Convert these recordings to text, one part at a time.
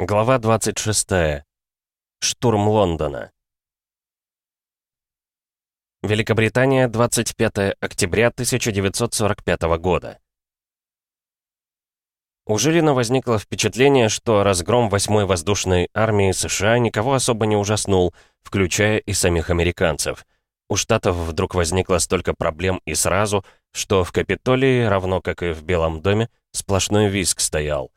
Глава 26. Штурм Лондона. Великобритания, 25 октября 1945 года. У Жилина возникло впечатление, что разгром 8-й воздушной армии США никого особо не ужаснул, включая и самих американцев. У Штатов вдруг возникло столько проблем и сразу, что в Капитолии, равно как и в Белом доме, сплошной виск стоял.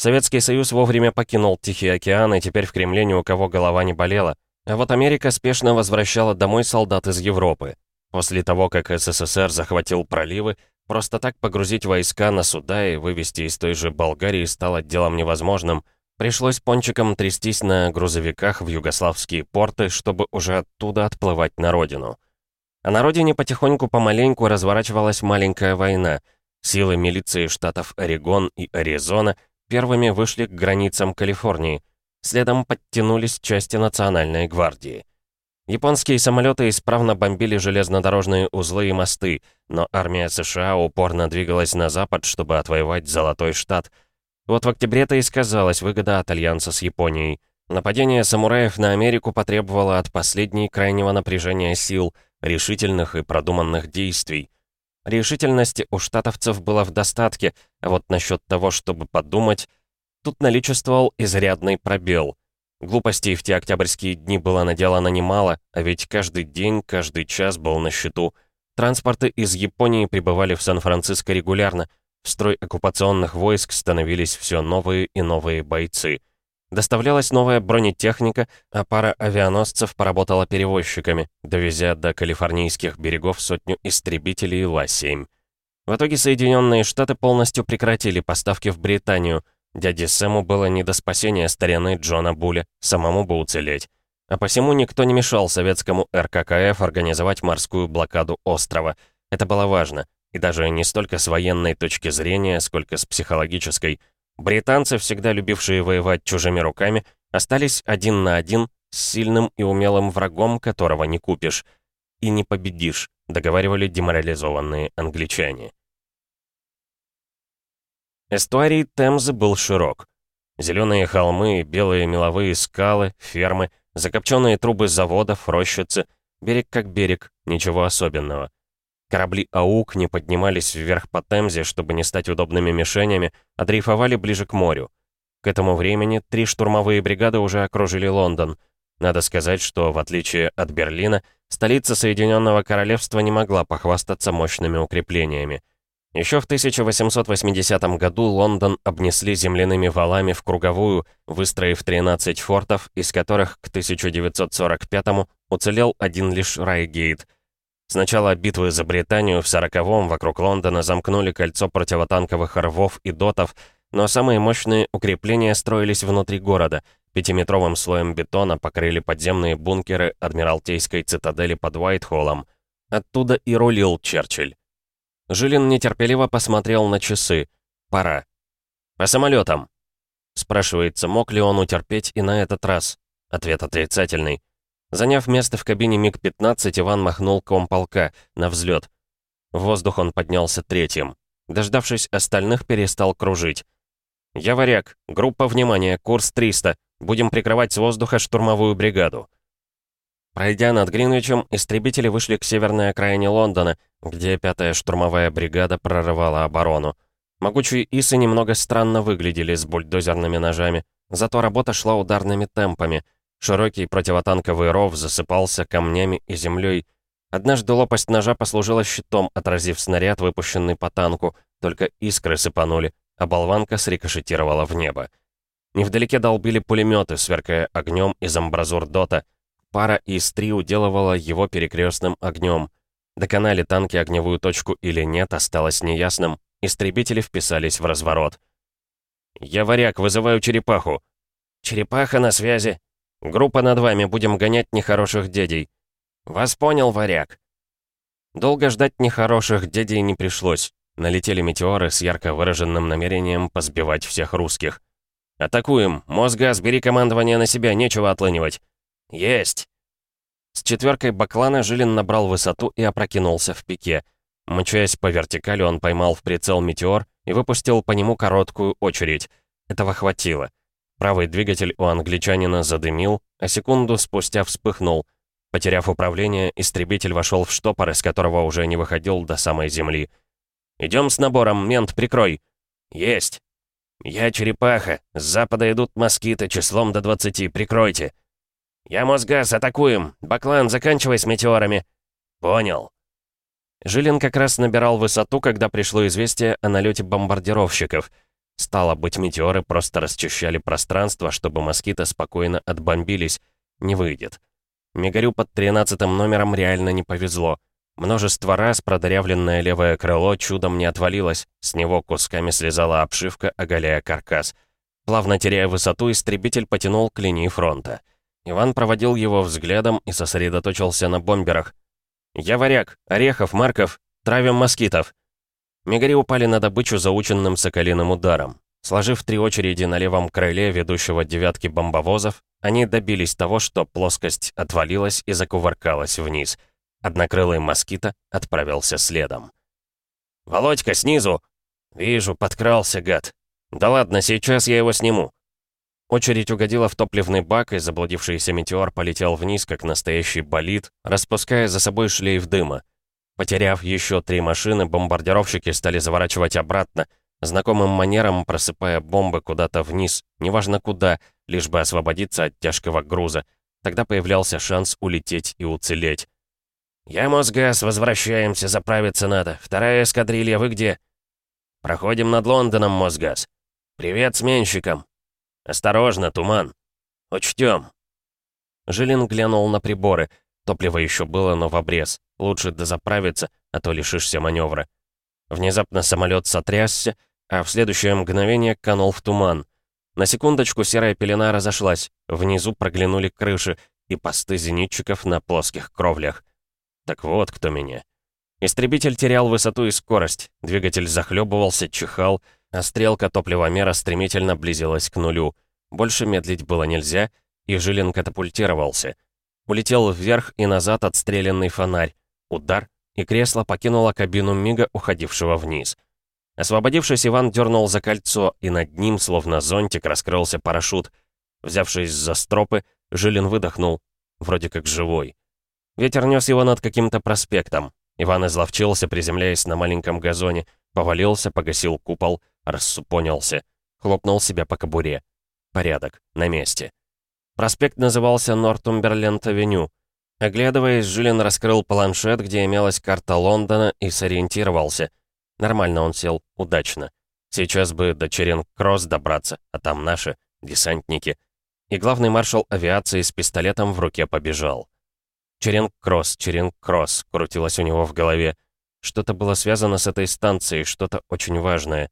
Советский Союз вовремя покинул Тихий океан, и теперь в Кремле ни у кого голова не болела. А вот Америка спешно возвращала домой солдат из Европы. После того, как СССР захватил проливы, просто так погрузить войска на суда и вывести из той же Болгарии стало делом невозможным. Пришлось пончикам трястись на грузовиках в югославские порты, чтобы уже оттуда отплывать на родину. А на родине потихоньку-помаленьку разворачивалась маленькая война. Силы милиции штатов Орегон и Аризона — первыми вышли к границам Калифорнии. Следом подтянулись части Национальной гвардии. Японские самолеты исправно бомбили железнодорожные узлы и мосты, но армия США упорно двигалась на запад, чтобы отвоевать Золотой Штат. Вот в октябре-то и сказалась выгода от альянса с Японией. Нападение самураев на Америку потребовало от последней крайнего напряжения сил, решительных и продуманных действий. Решительности у штатовцев было в достатке, а вот насчет того, чтобы подумать, тут наличествовал изрядный пробел. Глупостей в те октябрьские дни было наделано немало, а ведь каждый день, каждый час был на счету. Транспорты из Японии прибывали в Сан-Франциско регулярно, в строй оккупационных войск становились все новые и новые бойцы. Доставлялась новая бронетехника, а пара авианосцев поработала перевозчиками, довезя до калифорнийских берегов сотню истребителей Ла-7. В итоге Соединенные Штаты полностью прекратили поставки в Британию. Дяде Сэму было не до спасения старины Джона Буля, самому бы уцелеть. А посему никто не мешал советскому РККФ организовать морскую блокаду острова. Это было важно. И даже не столько с военной точки зрения, сколько с психологической – Британцы, всегда любившие воевать чужими руками, остались один на один с сильным и умелым врагом, которого не купишь. И не победишь, договаривали деморализованные англичане. Эстуарий Темзы был широк. Зеленые холмы, белые меловые скалы, фермы, закопченные трубы заводов, рощицы, берег как берег, ничего особенного. Корабли «Аук» не поднимались вверх по Темзе, чтобы не стать удобными мишенями, а дрейфовали ближе к морю. К этому времени три штурмовые бригады уже окружили Лондон. Надо сказать, что, в отличие от Берлина, столица Соединенного Королевства не могла похвастаться мощными укреплениями. Еще в 1880 году Лондон обнесли земляными валами в круговую, выстроив 13 фортов, из которых к 1945 уцелел один лишь Райгейт — с начала битвы за Британию в 40-м вокруг Лондона замкнули кольцо противотанковых рвов и дотов, но самые мощные укрепления строились внутри города. Пятиметровым слоем бетона покрыли подземные бункеры Адмиралтейской цитадели под Уайтхоллом. Оттуда и рулил Черчилль. Жилин нетерпеливо посмотрел на часы. Пора. «По самолетам!» Спрашивается, мог ли он утерпеть и на этот раз. Ответ отрицательный. Заняв место в кабине МиГ-15, Иван махнул комполка на взлет. В воздух он поднялся третьим. Дождавшись остальных, перестал кружить. «Я варяг. Группа внимания. Курс 300. Будем прикрывать с воздуха штурмовую бригаду». Пройдя над Гринвичем, истребители вышли к северной окраине Лондона, где пятая штурмовая бригада прорывала оборону. Могучие исы немного странно выглядели с бульдозерными ножами, зато работа шла ударными темпами — Широкий противотанковый ров засыпался камнями и землей. Однажды лопасть ножа послужила щитом, отразив снаряд, выпущенный по танку, только искры сыпанули, а болванка срикошетировала в небо. Невдалеке долбили пулеметы, сверкая огнем из амбразур дота. Пара ИС-3 уделывала его перекрестным огнем. Доконали танки огневую точку или нет, осталось неясным. Истребители вписались в разворот. «Я варяг, вызываю черепаху». «Черепаха на связи», Группа над вами, будем гонять нехороших дедей. Вас понял, варяг. Долго ждать нехороших дедей не пришлось. Налетели метеоры с ярко выраженным намерением позбивать всех русских. «Атакуем! Мосгаз, бери командование на себя, нечего отлынивать!» «Есть!» С четверкой баклана Жилин набрал высоту и опрокинулся в пике. Мчаясь по вертикали, он поймал в прицел метеор и выпустил по нему короткую очередь. Этого хватило. Правый двигатель у англичанина задымил, а секунду спустя вспыхнул. Потеряв управление, истребитель вошел в штопор, из которого уже не выходил до самой земли. «Идем с набором, мент, прикрой!» «Есть!» «Я черепаха. С запада идут москиты числом до 20. Прикройте!» «Я Мосгаз, атакуем! Баклан, заканчивай с метеорами!» «Понял!» Жилин как раз набирал высоту, когда пришло известие о налете бомбардировщиков. Стало быть, метеоры просто расчищали пространство, чтобы москиты спокойно отбомбились. Не выйдет. Мигарю под 13 номером реально не повезло. Множество раз продырявленное левое крыло чудом не отвалилось, с него кусками слезала обшивка, оголяя каркас. Плавно теряя высоту, истребитель потянул к линии фронта. Иван проводил его взглядом и сосредоточился на бомберах. «Я варяг, Орехов, Марков, травим москитов!» Мигари упали на добычу заученным соколиным ударом. Сложив три очереди на левом крыле ведущего девятки бомбовозов, они добились того, что плоскость отвалилась и закувыркалась вниз — Однокрылый москита отправился следом. «Володька, снизу!» «Вижу, подкрался, гад. Да ладно, сейчас я его сниму». Очередь угодила в топливный бак, и заблудившийся метеор полетел вниз, как настоящий болид, распуская за собой шлейф дыма. Потеряв еще три машины, бомбардировщики стали заворачивать обратно, знакомым манером просыпая бомбы куда-то вниз, неважно куда, лишь бы освободиться от тяжкого груза. Тогда появлялся шанс улететь и уцелеть. «Я Мосгаз, возвращаемся, заправиться надо. Вторая эскадрилья, вы где?» «Проходим над Лондоном, Мосгаз. Привет сменщикам!» «Осторожно, туман!» «Учтем!» Жилин глянул на приборы. Топливо еще было, но в обрез. Лучше дозаправиться, а то лишишься маневра. Внезапно самолет сотрясся, а в следующее мгновение канул в туман. На секундочку серая пелена разошлась. Внизу проглянули крыши и посты зенитчиков на плоских кровлях. Так вот кто меня. Истребитель терял высоту и скорость, двигатель захлебывался, чихал, а стрелка топливомера стремительно близилась к нулю. Больше медлить было нельзя, и Жилин катапультировался. Улетел вверх и назад отстрелянный фонарь. Удар, и кресло покинуло кабину Мига, уходившего вниз. Освободившись, Иван дернул за кольцо, и над ним, словно зонтик, раскрылся парашют. Взявшись за стропы, Жилин выдохнул, вроде как живой. Ветер нес его над каким-то проспектом. Иван изловчился, приземляясь на маленьком газоне, повалился, погасил купол, рассупонился, хлопнул себя по кобуре. Порядок, на месте. Проспект назывался Нортумберленд-авеню. Оглядываясь, Жилин раскрыл планшет, где имелась карта Лондона, и сориентировался. Нормально он сел, удачно. Сейчас бы до Черинг-Кросс добраться, а там наши, десантники. И главный маршал авиации с пистолетом в руке побежал. Черенг-Кросс, Черенг-Кросс, крутилось у него в голове. Что-то было связано с этой станцией, что-то очень важное.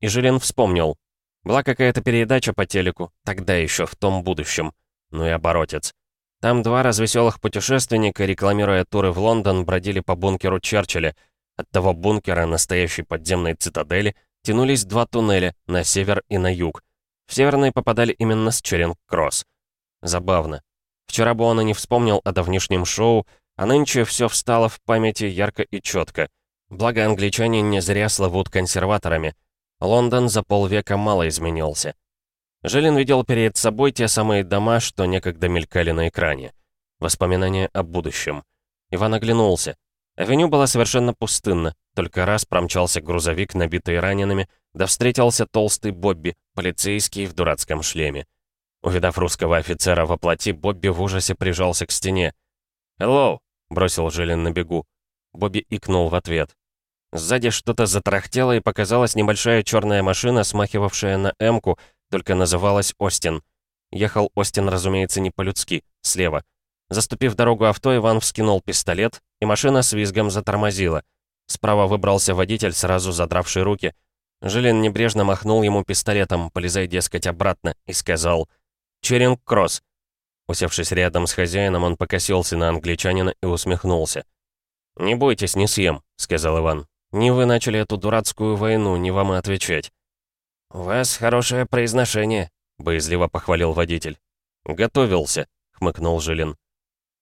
И Жилин вспомнил. Была какая-то передача по телеку, тогда еще, в том будущем. Ну и оборотец. Там два развеселых путешественника, рекламируя туры в Лондон, бродили по бункеру Черчилля. От того бункера, настоящей подземной цитадели, тянулись два туннеля, на север и на юг. В северные попадали именно с Черенг-Кросс. Забавно. Вчера бы он и не вспомнил о давнишнем шоу, а нынче все встало в памяти ярко и четко. Благо англичане не зря славут консерваторами. Лондон за полвека мало изменился. Жилин видел перед собой те самые дома, что некогда мелькали на экране. Воспоминания о будущем. Иван оглянулся. Авеню была совершенно пустынна, только раз промчался грузовик, набитый ранеными, да встретился толстый Бобби, полицейский в дурацком шлеме. Увидав русского офицера во плоти, Бобби в ужасе прижался к стене. «Hello!» — бросил Жилин на бегу. Бобби икнул в ответ. Сзади что-то затрахтело, и показалась небольшая черная машина, смахивавшая на «Эмку», только называлась «Остин». Ехал Остин, разумеется, не по-людски, слева. Заступив дорогу авто, Иван вскинул пистолет, и машина с визгом затормозила. Справа выбрался водитель, сразу задравший руки. Жилин небрежно махнул ему пистолетом, полезай, дескать, обратно, и сказал — Черинг-Кросс». Усевшись рядом с хозяином, он покосился на англичанина и усмехнулся. «Не бойтесь, не съем», — сказал Иван. «Не вы начали эту дурацкую войну, не вам и отвечать». «У вас хорошее произношение», — боязливо похвалил водитель. «Готовился», — хмыкнул Жилин.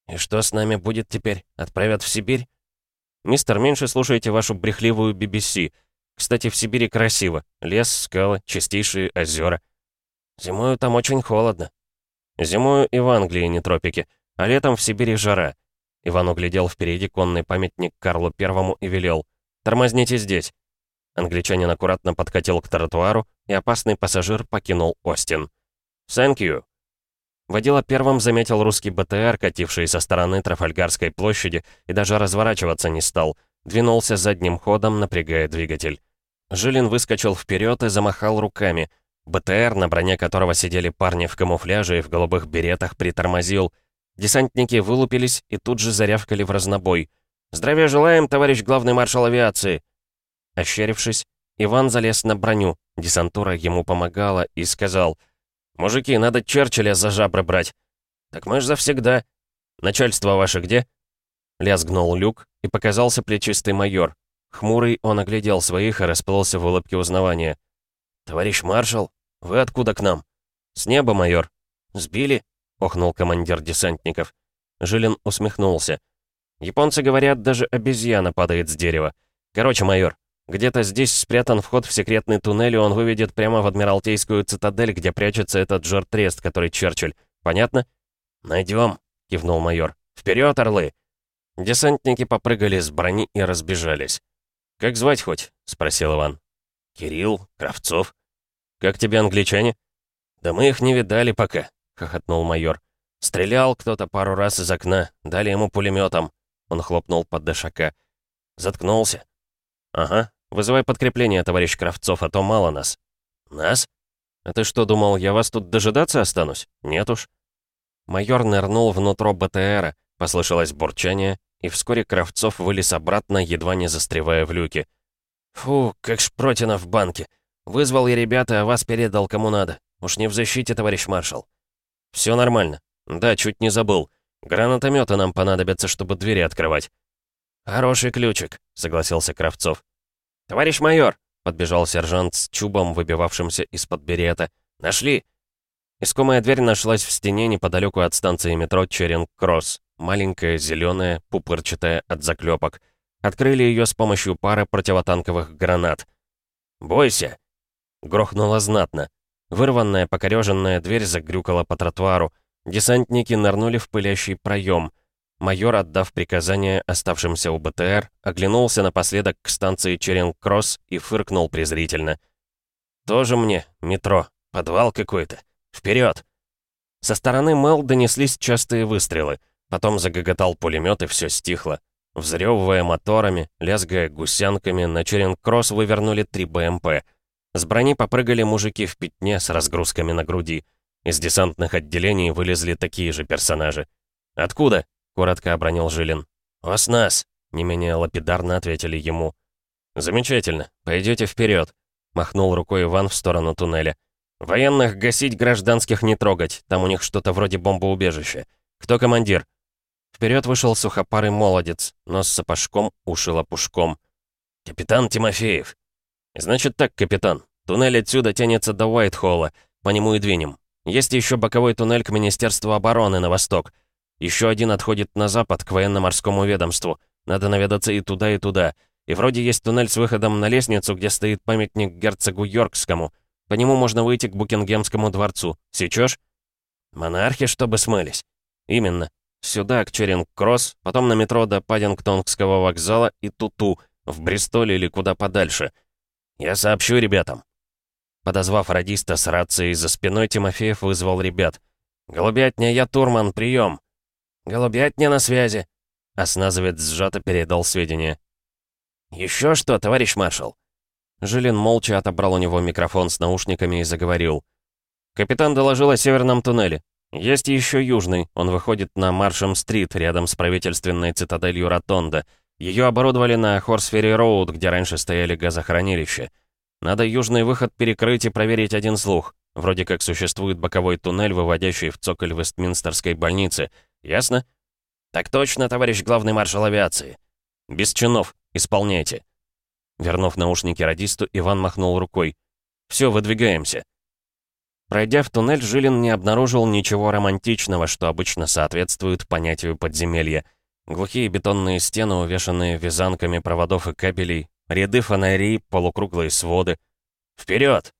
«И что с нами будет теперь? Отправят в Сибирь?» «Мистер, меньше слушайте вашу брехливую BBC. Кстати, в Сибири красиво. Лес, скалы, чистейшие озера. Зимою там очень холодно». «Зимою и в Англии не тропики, а летом в Сибири жара». Иван углядел впереди конный памятник Карлу Первому и велел. «Тормозните здесь». Англичанин аккуратно подкатил к тротуару, и опасный пассажир покинул Остин. «Thank you». Водила первым заметил русский БТР, кативший со стороны Трафальгарской площади, и даже разворачиваться не стал. Двинулся задним ходом, напрягая двигатель. Жилин выскочил вперед и замахал руками. БТР, на броне которого сидели парни в камуфляже и в голубых беретах, притормозил. Десантники вылупились и тут же зарявкали в разнобой. «Здравия желаем, товарищ главный маршал авиации!» Ощерившись, Иван залез на броню, десантура ему помогала, и сказал — «Мужики, надо Черчилля за жабры брать». «Так мы ж завсегда». «Начальство ваше где?» Лязгнул люк, и показался плечистый майор. Хмурый он оглядел своих и расплылся в улыбке узнавания. «Товарищ маршал, вы откуда к нам?» «С неба, майор». «Сбили?» — охнул командир десантников. Жилин усмехнулся. «Японцы говорят, даже обезьяна падает с дерева. Короче, майор, где-то здесь спрятан вход в секретный туннель, и он выведет прямо в Адмиралтейскую цитадель, где прячется этот жертрест, который Черчилль. Понятно? Найдем, кивнул майор. Вперед, орлы! Десантники попрыгали с брони и разбежались. «Как звать хоть?» — спросил Иван. «Кирилл, Кравцов». «Как тебе англичане?» «Да мы их не видали пока», — хохотнул майор. «Стрелял кто-то пару раз из окна, дали ему пулеметом. Он хлопнул под дышака. «Заткнулся». «Ага, Вызывай подкрепление, товарищ Кравцов, а то мало нас». «Нас? А ты что, думал, я вас тут дожидаться останусь? Нет уж». Майор нырнул внутрь БТРа, послышалось бурчание, и вскоре Кравцов вылез обратно, едва не застревая в люке. «Фу, как шпротина в банке. Вызвал я ребята, а вас передал кому надо. Уж не в защите, товарищ маршал». «Все нормально. Да, чуть не забыл. Гранатометы нам понадобятся, чтобы двери открывать». «Хороший ключик», — согласился Кравцов. «Товарищ майор!» — подбежал сержант с чубом, выбивавшимся из-под берета. «Нашли!» Искомая дверь нашлась в стене неподалеку от станции метро Черинг-Кросс. Маленькая, зеленая, пупырчатая от заклепок. Открыли ее с помощью пары противотанковых гранат. «Бойся!» Грохнуло знатно. Вырванная, покореженная дверь загрюкала по тротуару. Десантники нырнули в пылящий проем. Майор, отдав приказание оставшимся у БТР, оглянулся напоследок к станции Черинг-Кросс и фыркнул презрительно. «Тоже мне, метро, подвал какой-то. Вперед!» Со стороны Мэл донеслись частые выстрелы. Потом загоготал пулемет, и все стихло. Взрёвывая моторами, лязгая гусянками, на Черинг-Кросс вывернули три БМП. С брони попрыгали мужики в пятне с разгрузками на груди. Из десантных отделений вылезли такие же персонажи. «Откуда?» — коротко обронил Жилин. «Вас нас!» — не менее лапидарно ответили ему. «Замечательно. Пойдете вперед, махнул рукой Иван в сторону туннеля. «Военных гасить, гражданских не трогать. Там у них что-то вроде бомбоубежища. Кто командир?» Вперед вышел сухопарый молодец, но с сапожком, уши лопушком. «Капитан Тимофеев». «Значит так, капитан. Туннель отсюда тянется до Уайтхолла. По нему и двинем. Есть еще боковой туннель к Министерству обороны на восток. Еще один отходит на запад, к военно-морскому ведомству. Надо наведаться и туда, и туда. И вроде есть туннель с выходом на лестницу, где стоит памятник герцогу Йоркскому. По нему можно выйти к Букингемскому дворцу. Сечешь? Монархи, чтобы смылись. Именно. Сюда, к Черинг-Кросс, потом на метро до Паддингтонгского вокзала и Туту, в Бристоле или куда подальше. Я сообщу ребятам. Подозвав радиста с рацией за спиной, Тимофеев вызвал ребят. «Голубятня, я Турман, прием!» «Голубятня на связи!» Осназовец сжато передал сведения. «Еще что, товарищ маршал?» Жилин молча отобрал у него микрофон с наушниками и заговорил. «Капитан доложил о северном туннеле. Есть еще южный, он выходит на Маршем-стрит, рядом с правительственной цитаделью Ротонда. Ее оборудовали на Хорсферри-роуд, где раньше стояли газохранилища. Надо южный выход перекрыть и проверить один слух. Вроде как существует боковой туннель, выводящий в цоколь Вестминстерской больницы — Ясно? Так точно, товарищ главный маршал авиации. Без чинов. Исполняйте. Вернув наушники радисту, Иван махнул рукой. Все, выдвигаемся. Пройдя в туннель, Жилин не обнаружил ничего романтичного, что обычно соответствует понятию подземелья. Глухие бетонные стены, увешанные вязанками проводов и кабелей, ряды фонарей, полукруглые своды. Вперед!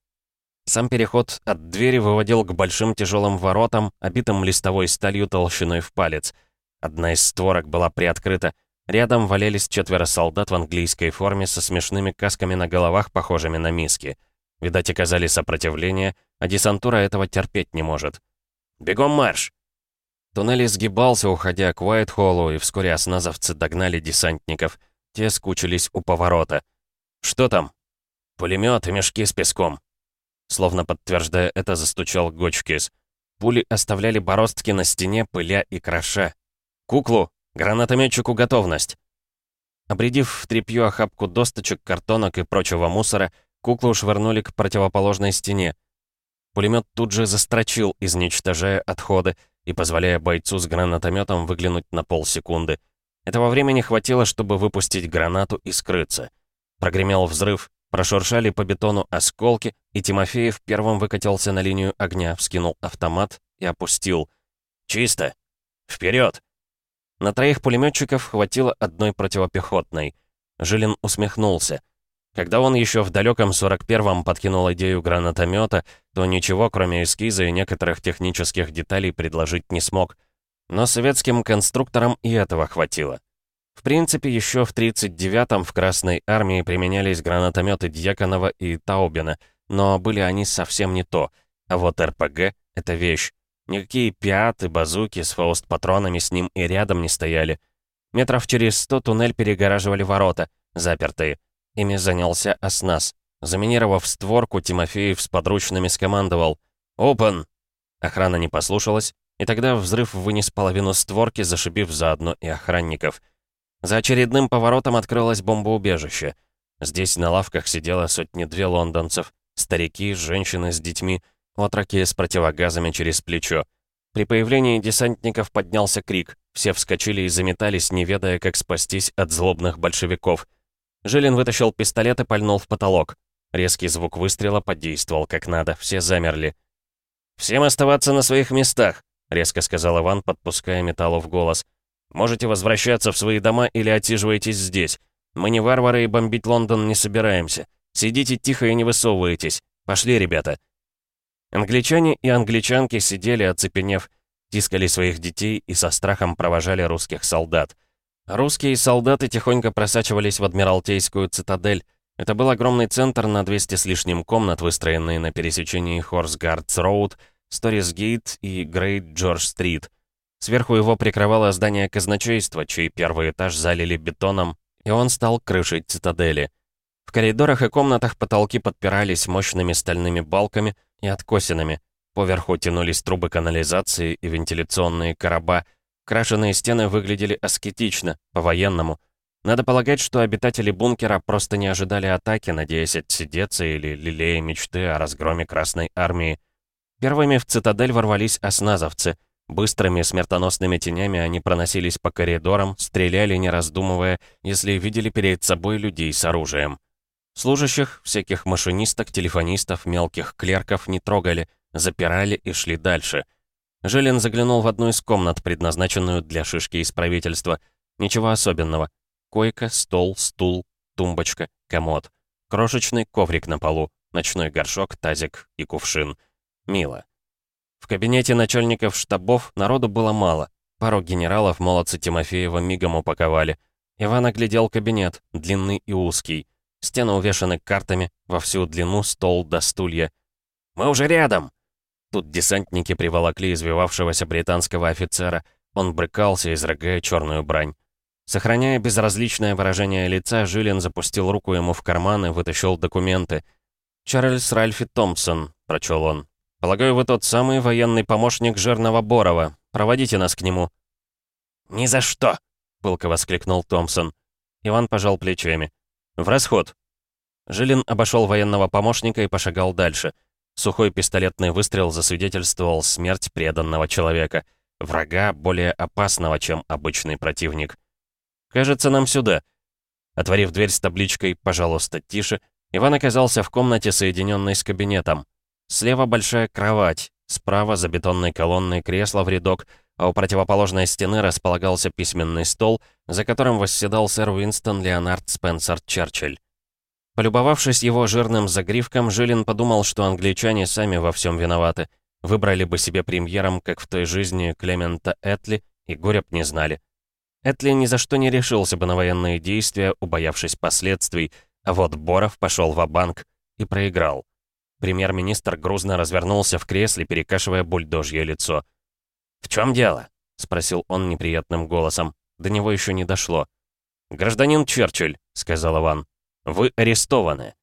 Сам переход от двери выводил к большим тяжелым воротам, обитым листовой сталью толщиной в палец. Одна из створок была приоткрыта. Рядом валялись четверо солдат в английской форме со смешными касками на головах, похожими на миски. Видать, оказали сопротивление, а десантура этого терпеть не может. «Бегом марш!» Туннель изгибался, уходя к Уайтхоллу, и вскоре осназовцы догнали десантников. Те скучились у поворота. «Что там?» «Пулемет и мешки с песком», Словно подтверждая это, застучал Гочкис. Пули оставляли бороздки на стене, пыля и кроша. «Куклу! Гранатометчику готовность!» Обредив в тряпью охапку досточек, картонок и прочего мусора, куклу швырнули к противоположной стене. Пулемет тут же застрочил, изничтожая отходы и позволяя бойцу с гранатометом выглянуть на полсекунды. Этого времени хватило, чтобы выпустить гранату и скрыться. Прогремел взрыв, Прошуршали по бетону осколки, и Тимофеев первым выкатился на линию огня, вскинул автомат и опустил. «Чисто! Вперед!» На троих пулеметчиков хватило одной противопехотной. Жилин усмехнулся. Когда он еще в далеком 41-м подкинул идею гранатомета, то ничего, кроме эскиза и некоторых технических деталей, предложить не смог. Но советским конструкторам и этого хватило. В принципе, еще в 39-м в Красной Армии применялись гранатометы Дьяконова и Таубина, но были они совсем не то. А вот РПГ — это вещь. Никакие пиаты, базуки с фауст-патронами с ним и рядом не стояли. Метров через сто туннель перегораживали ворота, запертые. Ими занялся Оснас. Заминировав створку, Тимофеев с подручными скомандовал «Опен!». Охрана не послушалась, и тогда взрыв вынес половину створки, зашибив заодно и охранников — за очередным поворотом открылось бомбоубежище. Здесь на лавках сидело сотни-две лондонцев, старики, женщины с детьми, отроки с противогазами через плечо. При появлении десантников поднялся крик. Все вскочили и заметались, не ведая, как спастись от злобных большевиков. Жилин вытащил пистолет и пальнул в потолок. Резкий звук выстрела подействовал как надо, все замерли. «Всем оставаться на своих местах», — резко сказал Иван, подпуская металлу в голос. Можете возвращаться в свои дома или отсиживайтесь здесь. Мы не варвары и бомбить Лондон не собираемся. Сидите тихо и не высовывайтесь. Пошли, ребята». Англичане и англичанки сидели, оцепенев, тискали своих детей и со страхом провожали русских солдат. Русские солдаты тихонько просачивались в Адмиралтейскую цитадель. Это был огромный центр на 200 с лишним комнат, выстроенный на пересечении Хорсгардс-Роуд, Сторис-Гейт и Грейт-Джордж-Стрит. Сверху его прикрывало здание казначейства, чей первый этаж залили бетоном, и он стал крышей цитадели. В коридорах и комнатах потолки подпирались мощными стальными балками и откосинами. Поверху тянулись трубы канализации и вентиляционные короба. Крашеные стены выглядели аскетично, по-военному. Надо полагать, что обитатели бункера просто не ожидали атаки, надеясь отсидеться или лелея мечты о разгроме Красной Армии. Первыми в цитадель ворвались осназовцы — Быстрыми смертоносными тенями они проносились по коридорам, стреляли, не раздумывая, если видели перед собой людей с оружием. Служащих, всяких машинисток, телефонистов, мелких клерков не трогали, запирали и шли дальше. Жилин заглянул в одну из комнат, предназначенную для шишки из правительства. Ничего особенного. Койка, стол, стул, тумбочка, комод. Крошечный коврик на полу, ночной горшок, тазик и кувшин. Мило. В кабинете начальников штабов народу было мало. Пару генералов молодцы Тимофеева мигом упаковали. Иван оглядел кабинет, длинный и узкий. Стены увешаны картами, во всю длину стол до стулья. «Мы уже рядом!» Тут десантники приволокли извивавшегося британского офицера. Он брыкался, изрыгая черную брань. Сохраняя безразличное выражение лица, Жилин запустил руку ему в карман и вытащил документы. «Чарльз Ральфи Томпсон», — прочел он, Полагаю, вы тот самый военный помощник жирного Борова. Проводите нас к нему». «Ни за что!» — пылко воскликнул Томпсон. Иван пожал плечами. «В расход». Жилин обошел военного помощника и пошагал дальше. Сухой пистолетный выстрел засвидетельствовал смерть преданного человека. Врага более опасного, чем обычный противник. «Кажется, нам сюда». Отворив дверь с табличкой «Пожалуйста, тише», Иван оказался в комнате, соединенной с кабинетом. Слева большая кровать, справа за бетонной колонной кресло в рядок, а у противоположной стены располагался письменный стол, за которым восседал сэр Уинстон Леонард Спенсер Черчилль. Полюбовавшись его жирным загривком, Жилин подумал, что англичане сами во всем виноваты. Выбрали бы себе премьером, как в той жизни Клемента Этли, и горя б не знали. Этли ни за что не решился бы на военные действия, убоявшись последствий, а вот Боров пошел в банк и проиграл. Премьер-министр грузно развернулся в кресле, перекашивая бульдожье лицо. «В чем дело?» — спросил он неприятным голосом. До него еще не дошло. «Гражданин Черчилль», — сказал Иван, — «вы арестованы».